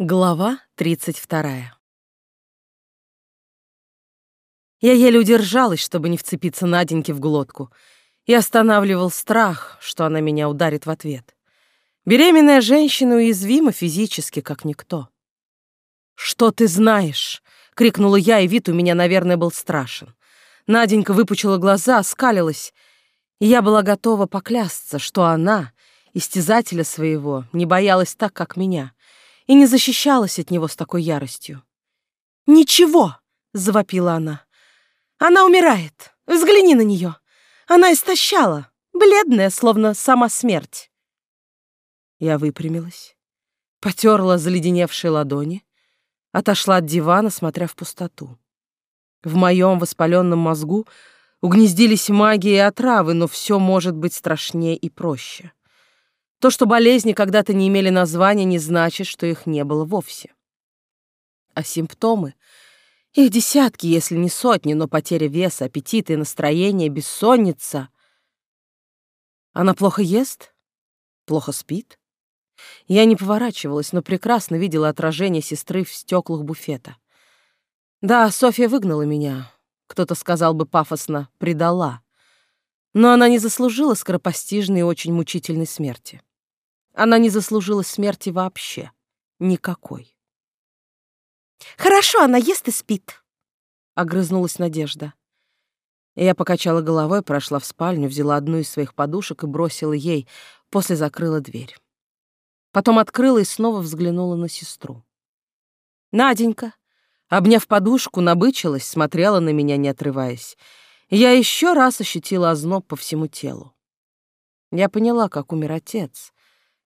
Глава 32. Я еле удержалась, чтобы не вцепиться Наденьке в глотку, и останавливал страх, что она меня ударит в ответ. Беременная женщина уязвима физически, как никто. «Что ты знаешь?» — крикнула я, и вид у меня, наверное, был страшен. Наденька выпучила глаза, оскалилась, и я была готова поклясться, что она, истязателя своего, не боялась так, как меня — и не защищалась от него с такой яростью. «Ничего!» — завопила она. «Она умирает! Взгляни на нее! Она истощала, бледная, словно сама смерть!» Я выпрямилась, потерла заледеневшие ладони, отошла от дивана, смотря в пустоту. В моем воспаленном мозгу угнездились магии и отравы, но все может быть страшнее и проще. То, что болезни когда-то не имели названия, не значит, что их не было вовсе. А симптомы? Их десятки, если не сотни, но потеря веса, аппетита и настроения, бессонница. Она плохо ест? Плохо спит? Я не поворачивалась, но прекрасно видела отражение сестры в стеклах буфета. Да, Софья выгнала меня. Кто-то сказал бы пафосно «предала». Но она не заслужила скоропостижной и очень мучительной смерти. Она не заслужила смерти вообще. Никакой. «Хорошо, она ест и спит», — огрызнулась Надежда. Я покачала головой, прошла в спальню, взяла одну из своих подушек и бросила ей, после закрыла дверь. Потом открыла и снова взглянула на сестру. Наденька, обняв подушку, набычилась, смотрела на меня, не отрываясь. Я еще раз ощутила озноб по всему телу. Я поняла, как умер отец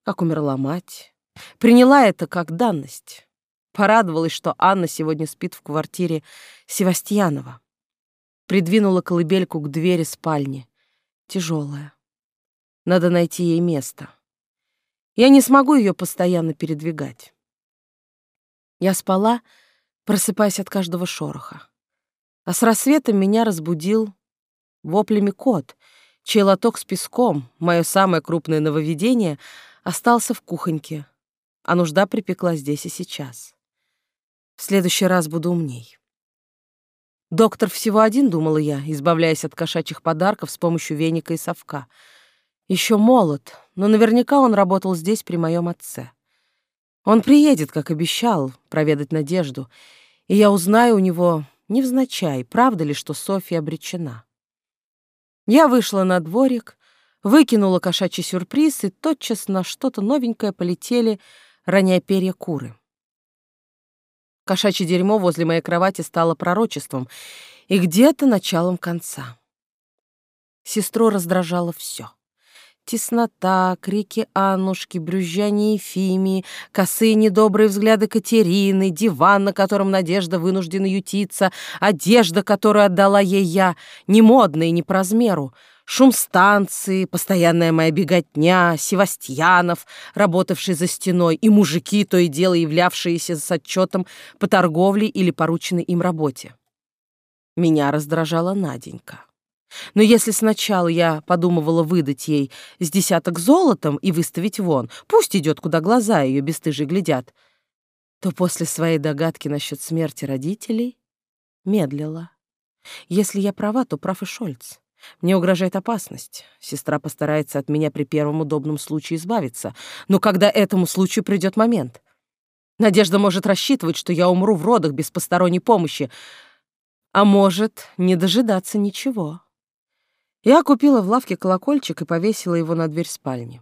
как умерла мать. Приняла это как данность. Порадовалась, что Анна сегодня спит в квартире Севастьянова. Придвинула колыбельку к двери спальни. Тяжелая. Надо найти ей место. Я не смогу ее постоянно передвигать. Я спала, просыпаясь от каждого шороха. А с рассветом меня разбудил воплями кот, чей лоток с песком, мое самое крупное нововведение — остался в кухоньке, а нужда припекла здесь и сейчас. В следующий раз буду умней. Доктор всего один, думала я, избавляясь от кошачьих подарков с помощью веника и совка. Еще молод, но наверняка он работал здесь при моем отце. Он приедет, как обещал, проведать Надежду, и я узнаю у него невзначай, правда ли, что Софья обречена. Я вышла на дворик, выкинула кошачий сюрприз, и тотчас на что-то новенькое полетели, роняя перья куры. Кошачье дерьмо возле моей кровати стало пророчеством и где-то началом конца. Сестру раздражало все. Теснота, крики Аннушки, брюзжание Ефимии, косые недобрые взгляды Катерины, диван, на котором Надежда вынуждена ютиться, одежда, которую отдала ей я, не модная и не по размеру, шум станции, постоянная моя беготня, Севастьянов, работавший за стеной, и мужики, то и дело являвшиеся с отчетом по торговле или порученной им работе. Меня раздражала Наденька. Но если сначала я подумывала выдать ей с десяток золотом и выставить вон, пусть идет, куда глаза ее бесстыжие глядят, то после своей догадки насчет смерти родителей медлила. Если я права, то прав и Шольц. Мне угрожает опасность. Сестра постарается от меня при первом удобном случае избавиться. Но когда этому случаю придет момент? Надежда может рассчитывать, что я умру в родах без посторонней помощи, а может не дожидаться ничего. Я купила в лавке колокольчик и повесила его на дверь спальни.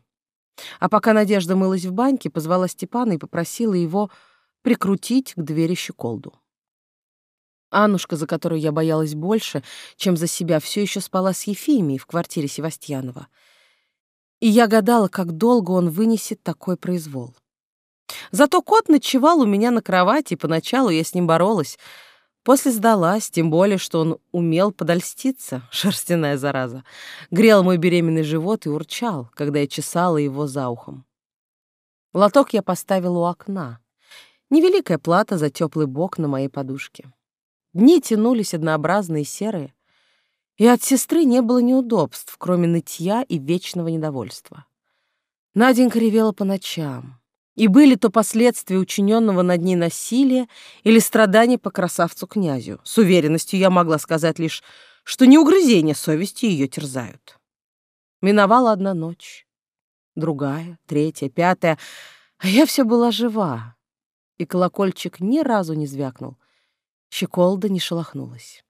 А пока Надежда мылась в баньке, позвала Степана и попросила его прикрутить к двери щеколду. Аннушка, за которую я боялась больше, чем за себя, все еще спала с Ефимией в квартире Севастьянова. И я гадала, как долго он вынесет такой произвол. Зато кот ночевал у меня на кровати, и поначалу я с ним боролась. После сдалась, тем более, что он умел подольститься, шерстяная зараза. Грел мой беременный живот и урчал, когда я чесала его за ухом. Лоток я поставила у окна. Невеликая плата за теплый бок на моей подушке. Дни тянулись однообразные серые, и от сестры не было неудобств, кроме нытья и вечного недовольства. Наденька ревела по ночам. И были то последствия учиненного над ней насилия или страдания по красавцу-князю. С уверенностью я могла сказать лишь, что не угрызения совести ее терзают. Миновала одна ночь, другая, третья, пятая, а я все была жива, и колокольчик ни разу не звякнул. Щеколда не шелохнулась.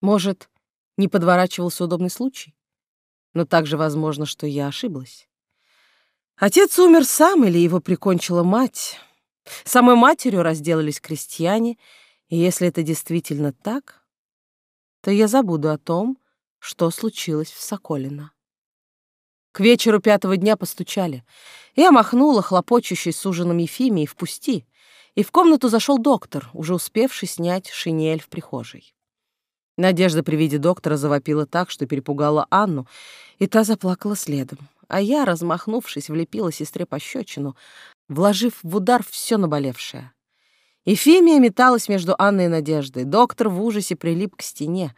Может, не подворачивался удобный случай? Но также возможно, что я ошиблась. Отец умер сам или его прикончила мать. Самой матерью разделались крестьяне, и если это действительно так, то я забуду о том, что случилось в Соколино. К вечеру пятого дня постучали. Я махнула хлопочущей с ужином Ефимии «Впусти!» И в комнату зашел доктор, уже успевший снять шинель в прихожей. Надежда при виде доктора завопила так, что перепугала Анну, и та заплакала следом. А я, размахнувшись, влепила сестре пощечину, вложив в удар все наболевшее. Ефимия металась между Анной и Надеждой. Доктор в ужасе прилип к стене.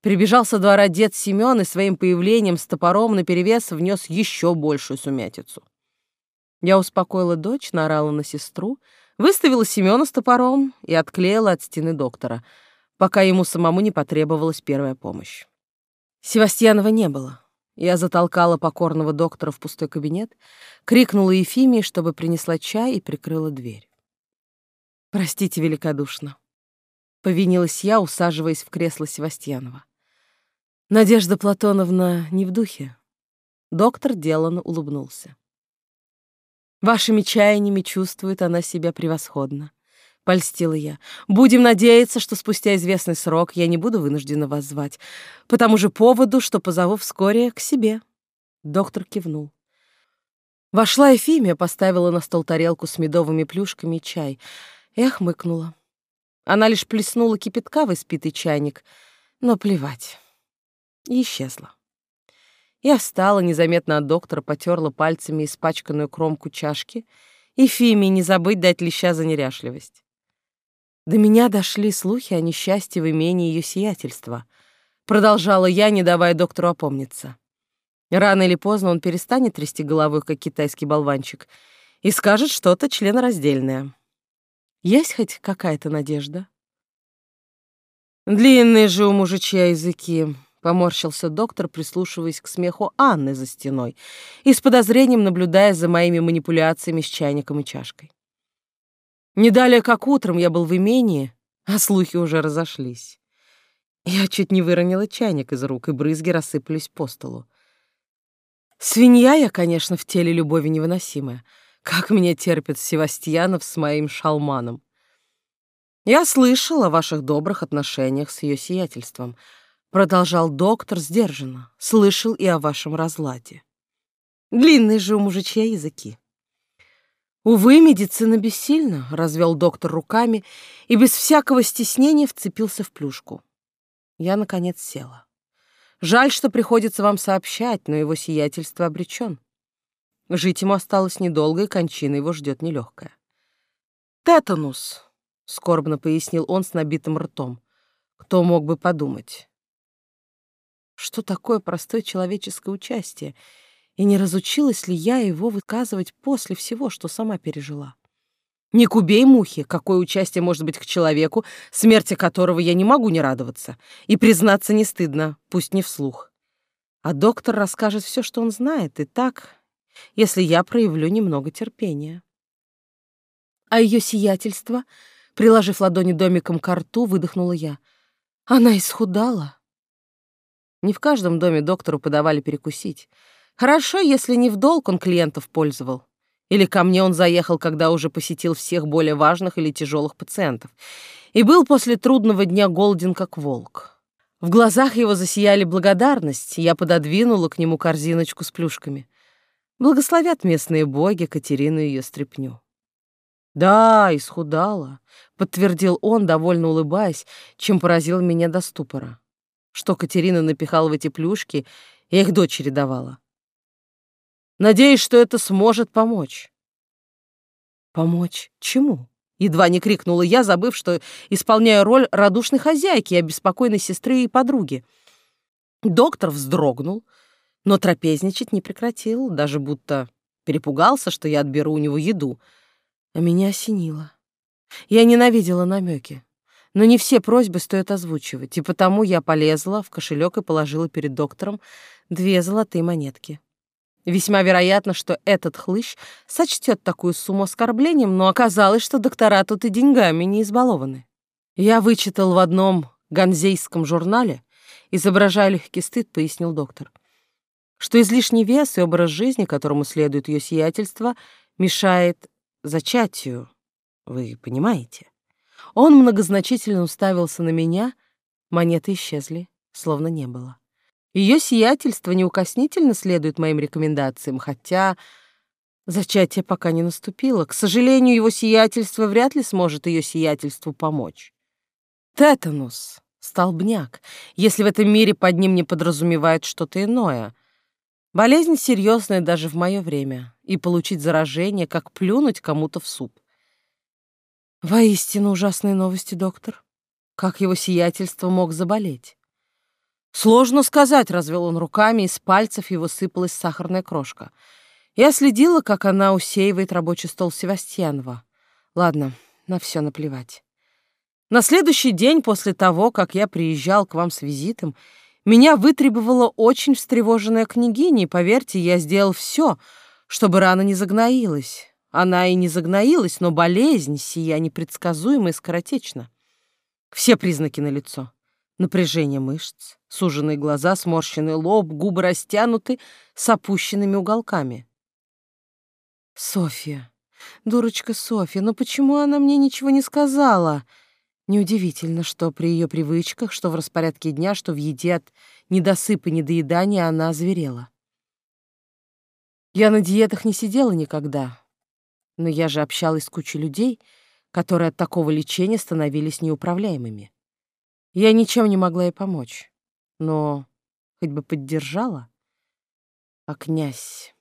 Прибежал со двора дед Семен и своим появлением с топором наперевес внес еще большую сумятицу. Я успокоила дочь, наорала на сестру — Выставила Семёна с топором и отклеила от стены доктора, пока ему самому не потребовалась первая помощь. Севастьянова не было. Я затолкала покорного доктора в пустой кабинет, крикнула Ефимии, чтобы принесла чай и прикрыла дверь. «Простите великодушно», — повинилась я, усаживаясь в кресло Севастьянова. «Надежда Платоновна не в духе». Доктор деланно улыбнулся. Вашими чаяниями чувствует она себя превосходно. Польстила я. Будем надеяться, что спустя известный срок я не буду вынуждена вас звать. По тому же поводу, что позову вскоре к себе. Доктор кивнул. Вошла Ефимия, поставила на стол тарелку с медовыми плюшками и чай. Я хмыкнула. Она лишь плеснула кипятка в испитый чайник, но плевать. И исчезла. Я встала незаметно от доктора, потерла пальцами испачканную кромку чашки. И Фиме не забыть дать леща за неряшливость. До меня дошли слухи о несчастье в имении ее сиятельства. Продолжала я, не давая доктору опомниться. Рано или поздно он перестанет трясти головой, как китайский болванчик, и скажет что-то членораздельное. Есть хоть какая-то надежда? Длинные же у мужичья языки. Поморщился доктор, прислушиваясь к смеху Анны за стеной и с подозрением наблюдая за моими манипуляциями с чайником и чашкой. Не далее, как утром, я был в имении, а слухи уже разошлись. Я чуть не выронила чайник из рук, и брызги рассыпались по столу. Свинья я, конечно, в теле любови невыносимая. Как меня терпит Севастьянов с моим шалманом. Я слышал о ваших добрых отношениях с ее сиятельством — Продолжал доктор сдержанно. Слышал и о вашем разладе. Длинные же у мужичья языки. Увы, медицина бессильна, развел доктор руками и без всякого стеснения вцепился в плюшку. Я, наконец, села. Жаль, что приходится вам сообщать, но его сиятельство обречен. Жить ему осталось недолго, и кончина его ждет нелегкая. «Тетанус», — скорбно пояснил он с набитым ртом. «Кто мог бы подумать? Что такое простое человеческое участие? И не разучилась ли я его выказывать после всего, что сама пережила? Не кубей мухи, какое участие может быть к человеку, смерти которого я не могу не радоваться. И признаться не стыдно, пусть не вслух. А доктор расскажет все, что он знает, и так, если я проявлю немного терпения. А ее сиятельство, приложив ладони домиком к рту, выдохнула я. Она исхудала. Не в каждом доме доктору подавали перекусить. Хорошо, если не в долг он клиентов пользовал. Или ко мне он заехал, когда уже посетил всех более важных или тяжелых пациентов. И был после трудного дня голоден, как волк. В глазах его засияли благодарность, я пододвинула к нему корзиночку с плюшками. Благословят местные боги Катерину ее стряпню. «Да, исхудала», — подтвердил он, довольно улыбаясь, чем поразил меня до ступора что Катерина напихала в эти плюшки, я их дочери давала. Надеюсь, что это сможет помочь. Помочь чему? Едва не крикнула я, забыв, что исполняю роль радушной хозяйки и обеспокоенной сестры и подруги. Доктор вздрогнул, но трапезничать не прекратил, даже будто Перепугался, что я отберу у него еду. А меня осенило. Я ненавидела намеки. Но не все просьбы стоит озвучивать, и потому я полезла в кошелек и положила перед доктором две золотые монетки. Весьма вероятно, что этот хлыщ сочтет такую сумму оскорблением, но оказалось, что доктора тут и деньгами не избалованы. Я вычитал в одном ганзейском журнале, изображая легкий стыд, пояснил доктор, что излишний вес и образ жизни, которому следует ее сиятельство, мешает зачатию. Вы понимаете? Он многозначительно уставился на меня, монеты исчезли, словно не было. Ее сиятельство неукоснительно следует моим рекомендациям, хотя зачатие пока не наступило. К сожалению, его сиятельство вряд ли сможет ее сиятельству помочь. Тетанус, столбняк, если в этом мире под ним не подразумевают что-то иное. Болезнь серьезная даже в мое время, и получить заражение, как плюнуть кому-то в суп. Воистину ужасные новости, доктор. Как его сиятельство мог заболеть? Сложно сказать, развел он руками, из пальцев его сыпалась сахарная крошка. Я следила, как она усеивает рабочий стол Севастьянова. Ладно, на все наплевать. На следующий день после того, как я приезжал к вам с визитом, меня вытребовала очень встревоженная княгиня, и, поверьте, я сделал все, чтобы рана не загноилась. Она и не загноилась, но болезнь сия непредсказуема и скоротечна. Все признаки налицо. Напряжение мышц, суженные глаза, сморщенный лоб, губы растянуты с опущенными уголками. Софья, дурочка Софья, ну почему она мне ничего не сказала? Неудивительно, что при ее привычках, что в распорядке дня, что в еде от недосыпа и недоедания она озверела. Я на диетах не сидела никогда, но я же общалась с кучей людей, которые от такого лечения становились неуправляемыми. Я ничем не могла ей помочь, но хоть бы поддержала. А князь...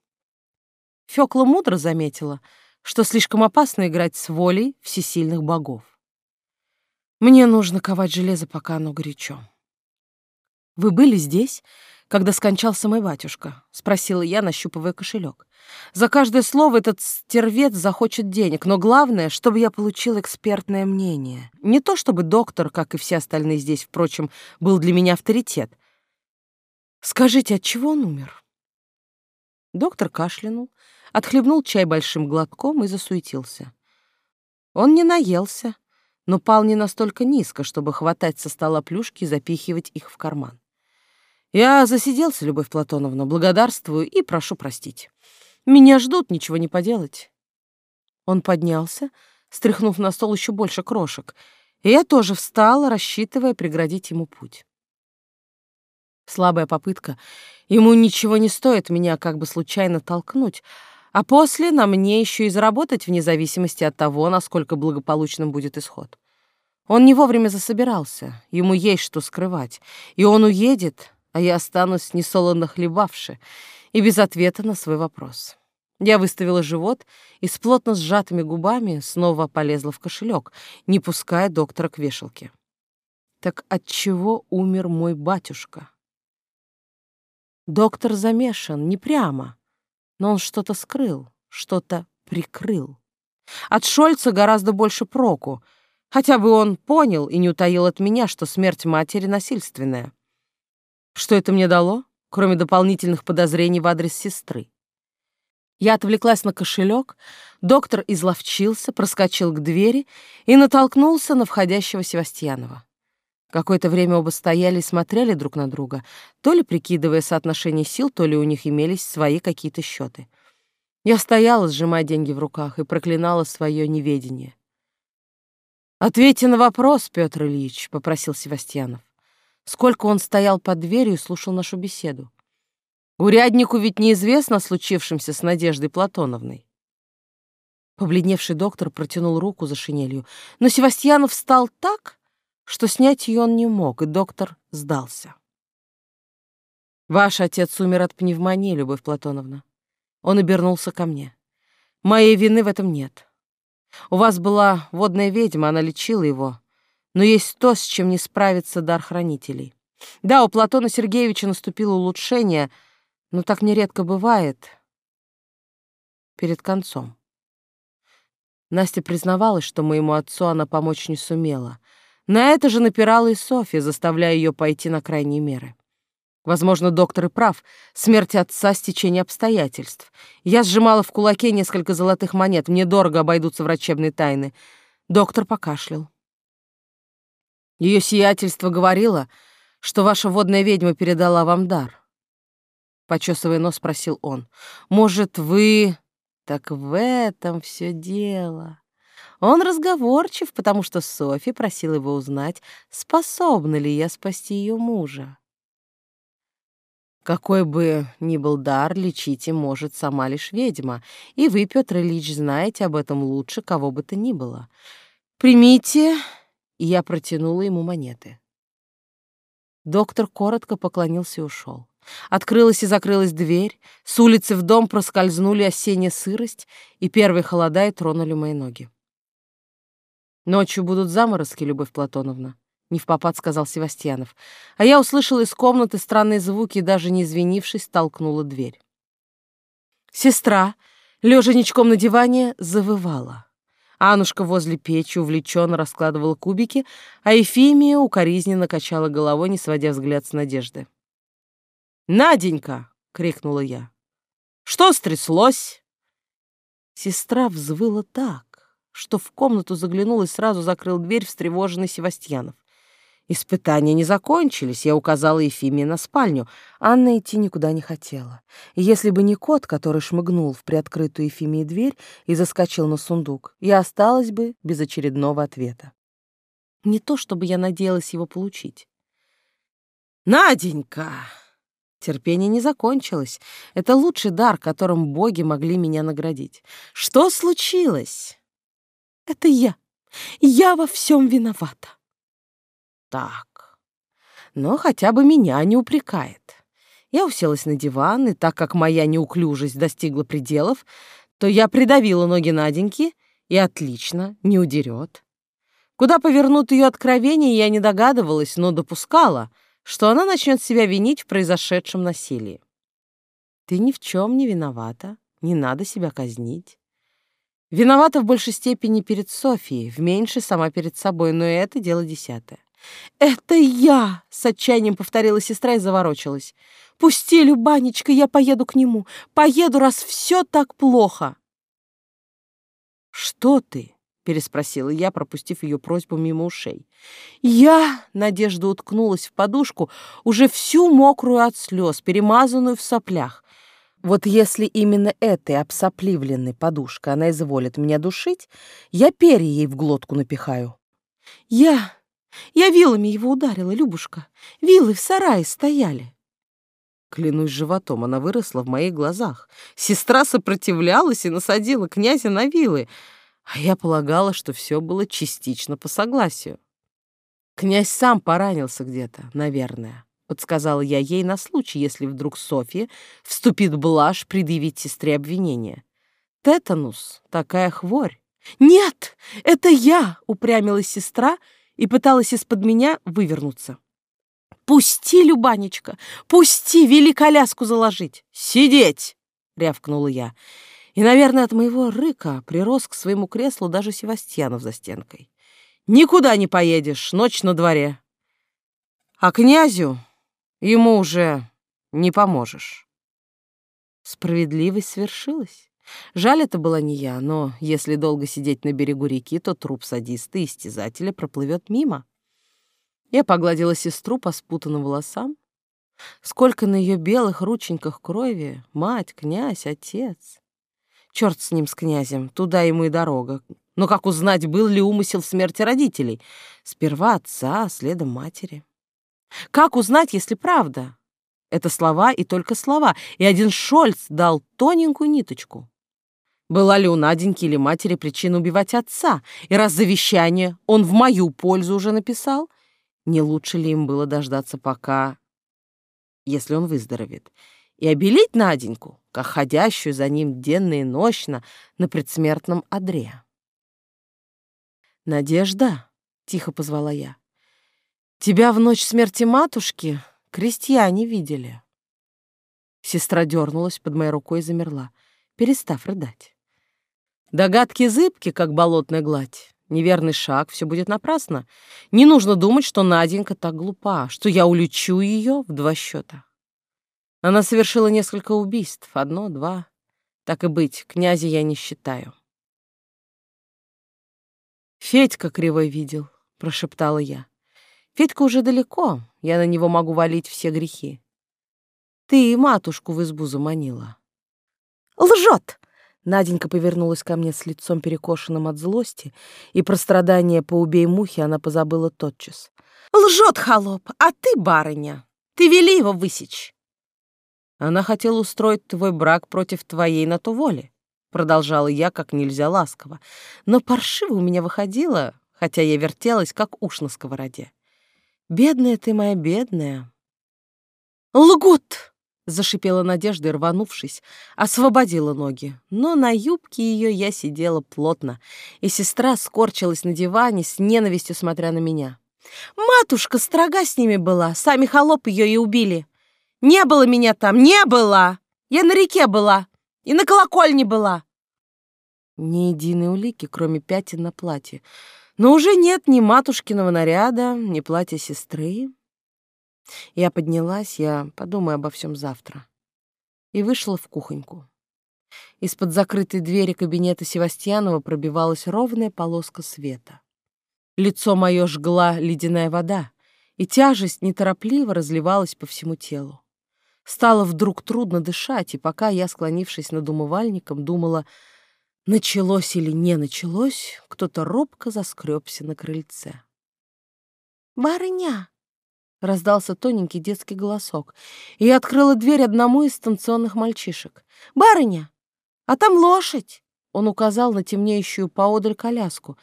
Фёкла мудро заметила, что слишком опасно играть с волей всесильных богов. Мне нужно ковать железо, пока оно горячо. Вы были здесь, когда скончался мой батюшка?» — спросила я, нащупывая кошелек. «За каждое слово этот стервец захочет денег, но главное, чтобы я получил экспертное мнение. Не то чтобы доктор, как и все остальные здесь, впрочем, был для меня авторитет. Скажите, от чего он умер?» Доктор кашлянул, отхлебнул чай большим глотком и засуетился. Он не наелся, но пал не настолько низко, чтобы хватать со стола плюшки и запихивать их в карман. Я засиделся, Любовь Платоновна, благодарствую и прошу простить. Меня ждут, ничего не поделать. Он поднялся, стряхнув на стол еще больше крошек, и я тоже встала, рассчитывая преградить ему путь. Слабая попытка. Ему ничего не стоит меня как бы случайно толкнуть, а после на мне еще и заработать вне зависимости от того, насколько благополучным будет исход. Он не вовремя засобирался, ему есть что скрывать, и он уедет, а я останусь несолоно хлебавши и без ответа на свой вопрос. Я выставила живот и с плотно сжатыми губами снова полезла в кошелек, не пуская доктора к вешалке. Так от чего умер мой батюшка? Доктор замешан, не прямо, но он что-то скрыл, что-то прикрыл. От Шольца гораздо больше проку, хотя бы он понял и не утаил от меня, что смерть матери насильственная. Что это мне дало, кроме дополнительных подозрений в адрес сестры? Я отвлеклась на кошелек, доктор изловчился, проскочил к двери и натолкнулся на входящего Севастьянова. Какое-то время оба стояли и смотрели друг на друга, то ли прикидывая соотношение сил, то ли у них имелись свои какие-то счеты. Я стояла, сжимая деньги в руках, и проклинала свое неведение. «Ответьте на вопрос, Петр Ильич», — попросил Севастьянов. Сколько он стоял под дверью и слушал нашу беседу. Уряднику ведь неизвестно о случившемся с Надеждой Платоновной. Побледневший доктор протянул руку за шинелью, но Севастьянов встал так, что снять ее он не мог, и доктор сдался. «Ваш отец умер от пневмонии, Любовь Платоновна». Он обернулся ко мне. «Моей вины в этом нет. У вас была водная ведьма, она лечила его, но есть то, с чем не справится дар хранителей. Да, у Платона Сергеевича наступило улучшение, но так нередко бывает. перед концом. Настя признавалась, что моему отцу она помочь не сумела. На это же напирала и Софья, заставляя ее пойти на крайние меры. Возможно, доктор и прав. Смерть отца — стечение обстоятельств. Я сжимала в кулаке несколько золотых монет. Мне дорого обойдутся врачебные тайны. Доктор покашлял. Ее сиятельство говорило, что ваша водная ведьма передала вам дар. Почесывая нос, спросил он. Может, вы... Так в этом все дело. Он разговорчив, потому что Софи просила его узнать, способна ли я спасти ее мужа. Какой бы ни был дар, лечить им может сама лишь ведьма, и вы, Петр Ильич, знаете об этом лучше кого бы то ни было. Примите, и я протянула ему монеты. Доктор коротко поклонился и ушел. Открылась и закрылась дверь, с улицы в дом проскользнули осенняя сырость, и первые холода и тронули мои ноги. «Ночью будут заморозки, Любовь Платоновна», — не в попад сказал Севастьянов. А я услышала из комнаты странные звуки и, даже не извинившись, толкнула дверь. Сестра, лежа ничком на диване, завывала. Анушка возле печи увлеченно раскладывала кубики, а Ефимия укоризненно качала головой, не сводя взгляд с надежды. «Наденька!» — крикнула я. «Что стряслось?» Сестра взвыла так, что в комнату заглянул и сразу закрыл дверь встревоженный Севастьянов. Испытания не закончились, я указала Ефимии на спальню. Анна идти никуда не хотела. если бы не кот, который шмыгнул в приоткрытую Ефимии дверь и заскочил на сундук, я осталась бы без очередного ответа. Не то, чтобы я надеялась его получить. «Наденька!» Терпение не закончилось. Это лучший дар, которым боги могли меня наградить. Что случилось? Это я. Я во всем виновата. Так. Но хотя бы меня не упрекает. Я уселась на диван, и так как моя неуклюжесть достигла пределов, то я придавила ноги Наденьки, и отлично, не удерет. Куда повернут ее откровения, я не догадывалась, но допускала — что она начнет себя винить в произошедшем насилии. Ты ни в чем не виновата, не надо себя казнить. Виновата в большей степени перед Софией, в меньшей сама перед собой, но это дело десятое. «Это я!» — с отчаянием повторила сестра и заворочилась. «Пусти, Любанечка, я поеду к нему. Поеду, раз все так плохо!» «Что ты?» переспросила я, пропустив ее просьбу мимо ушей. Я, Надежда уткнулась в подушку, уже всю мокрую от слез, перемазанную в соплях. Вот если именно этой обсопливленной подушкой она изволит меня душить, я перья ей в глотку напихаю. Я, я вилами его ударила, Любушка. Вилы в сарае стояли. Клянусь животом, она выросла в моих глазах. Сестра сопротивлялась и насадила князя на вилы — а я полагала, что все было частично по согласию. Князь сам поранился где-то, наверное, подсказала я ей на случай, если вдруг Софья вступит блажь предъявить сестре обвинение. Тетанус — такая хворь. «Нет, это я!» — упрямилась сестра и пыталась из-под меня вывернуться. «Пусти, Любанечка, пусти, вели коляску заложить!» «Сидеть!» — рявкнула я. И, наверное, от моего рыка прирос к своему креслу даже Севастьянов за стенкой. «Никуда не поедешь, ночь на дворе. А князю ему уже не поможешь». Справедливость свершилась. Жаль, это была не я, но если долго сидеть на берегу реки, то труп садиста и истязателя проплывет мимо. Я погладила сестру по спутанным волосам. Сколько на ее белых рученьках крови, мать, князь, отец. Черт с ним, с князем, туда ему и дорога. Но как узнать, был ли умысел смерти родителей? Сперва отца, а следом матери. Как узнать, если правда? Это слова и только слова, и один Шольц дал тоненькую ниточку. Была ли у Наденьки или матери причина убивать отца? И раз завещание он в мою пользу уже написал, не лучше ли им было дождаться пока, если он выздоровеет, и обелить Наденьку, как ходящую за ним денно и нощно на предсмертном одре. «Надежда», — тихо позвала я, — «тебя в ночь смерти матушки крестьяне видели». Сестра дернулась под моей рукой и замерла. перестав рыдать. Догадки зыбки, как болотная гладь. Неверный шаг, все будет напрасно. Не нужно думать, что Наденька так глупа, что я улечу ее в два счета. Она совершила несколько убийств, одно, два. Так и быть, князя я не считаю. «Федька кривой видел», — прошептала я. «Федька уже далеко, я на него могу валить все грехи. Ты и матушку в избу заманила». «Лжет!» Наденька повернулась ко мне с лицом перекошенным от злости, и про страдания по убей мухи она позабыла тотчас. «Лжет, холоп, а ты, барыня, ты вели его высечь!» «Она хотела устроить твой брак против твоей на то воли», — продолжала я как нельзя ласково. Но паршиво у меня выходило, хотя я вертелась, как уж на сковороде. «Бедная ты моя, бедная!» «Лгут!» Зашипела Надежда, рванувшись, освободила ноги. Но на юбке ее я сидела плотно, и сестра скорчилась на диване с ненавистью, смотря на меня. «Матушка строга с ними была, сами холоп ее и убили. Не было меня там, не было! Я на реке была и на колокольне была!» Ни единой улики, кроме пятен на платье. Но уже нет ни матушкиного наряда, ни платья сестры. Я поднялась, я подумаю обо всем завтра. И вышла в кухоньку. Из-под закрытой двери кабинета Севастьянова пробивалась ровная полоска света. Лицо мое жгла ледяная вода, и тяжесть неторопливо разливалась по всему телу. Стало вдруг трудно дышать, и пока я, склонившись над умывальником, думала, началось или не началось, кто-то робко заскребся на крыльце. «Барыня!» Раздался тоненький детский голосок, и я открыла дверь одному из станционных мальчишек. «Барыня, а там лошадь!» Он указал на темнеющую поодаль коляску,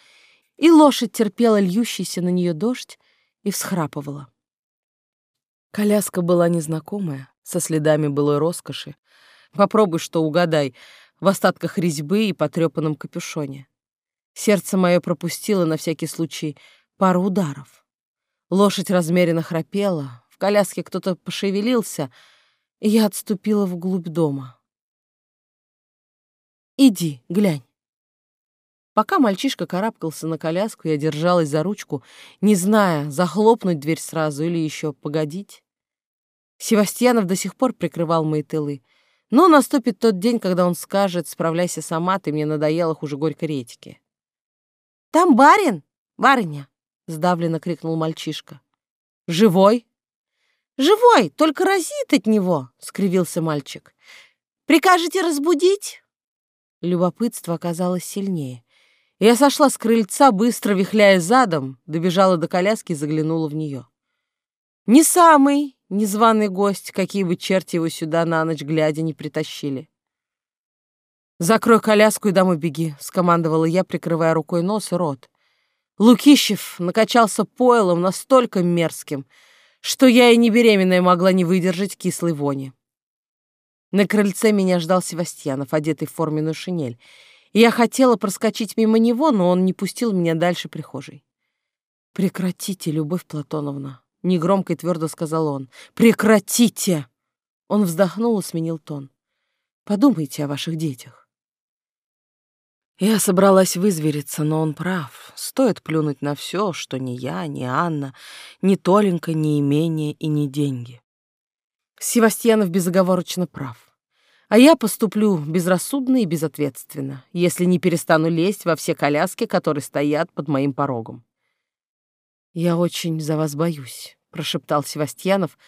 и лошадь терпела льющийся на нее дождь и всхрапывала. Коляска была незнакомая, со следами былой роскоши. Попробуй что угадай, в остатках резьбы и потрепанном капюшоне. Сердце мое пропустило на всякий случай пару ударов. Лошадь размеренно храпела, в коляске кто-то пошевелился, и я отступила вглубь дома. «Иди, глянь». Пока мальчишка карабкался на коляску, я держалась за ручку, не зная, захлопнуть дверь сразу или еще погодить. Севастьянов до сих пор прикрывал мои тылы. Но наступит тот день, когда он скажет «Справляйся сама, ты мне надоела хуже горькой редьки». «Там барин, барыня!» — сдавленно крикнул мальчишка. «Живой?» «Живой, только разит от него!» — скривился мальчик. «Прикажете разбудить?» Любопытство оказалось сильнее. Я сошла с крыльца, быстро вихляя задом, добежала до коляски и заглянула в нее. Не самый незваный гость, какие бы черти его сюда на ночь глядя не притащили. «Закрой коляску и домой беги», — скомандовала я, прикрывая рукой нос и рот. Лукищев накачался пойлом настолько мерзким, что я и не беременная могла не выдержать кислой вони. На крыльце меня ждал Севастьянов, одетый в форменную шинель, и я хотела проскочить мимо него, но он не пустил меня дальше прихожей. «Прекратите, Любовь Платоновна», — негромко и твердо сказал он. «Прекратите!» Он вздохнул и сменил тон. «Подумайте о ваших детях. Я собралась вызвериться, но он прав. Стоит плюнуть на все, что ни я, ни Анна, ни Толенька, ни имение и ни деньги. Севастьянов безоговорочно прав. А я поступлю безрассудно и безответственно, если не перестану лезть во все коляски, которые стоят под моим порогом. «Я очень за вас боюсь», — прошептал Севастьянов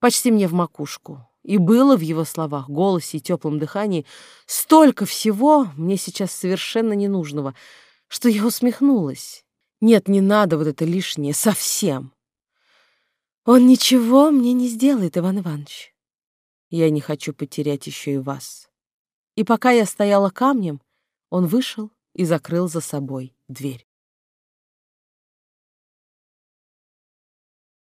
почти мне в макушку. И было в его словах, голосе и теплом дыхании столько всего, мне сейчас совершенно ненужного, что я усмехнулась. Нет, не надо вот это лишнее, совсем. Он ничего мне не сделает, Иван Иванович. Я не хочу потерять еще и вас. И пока я стояла камнем, он вышел и закрыл за собой дверь.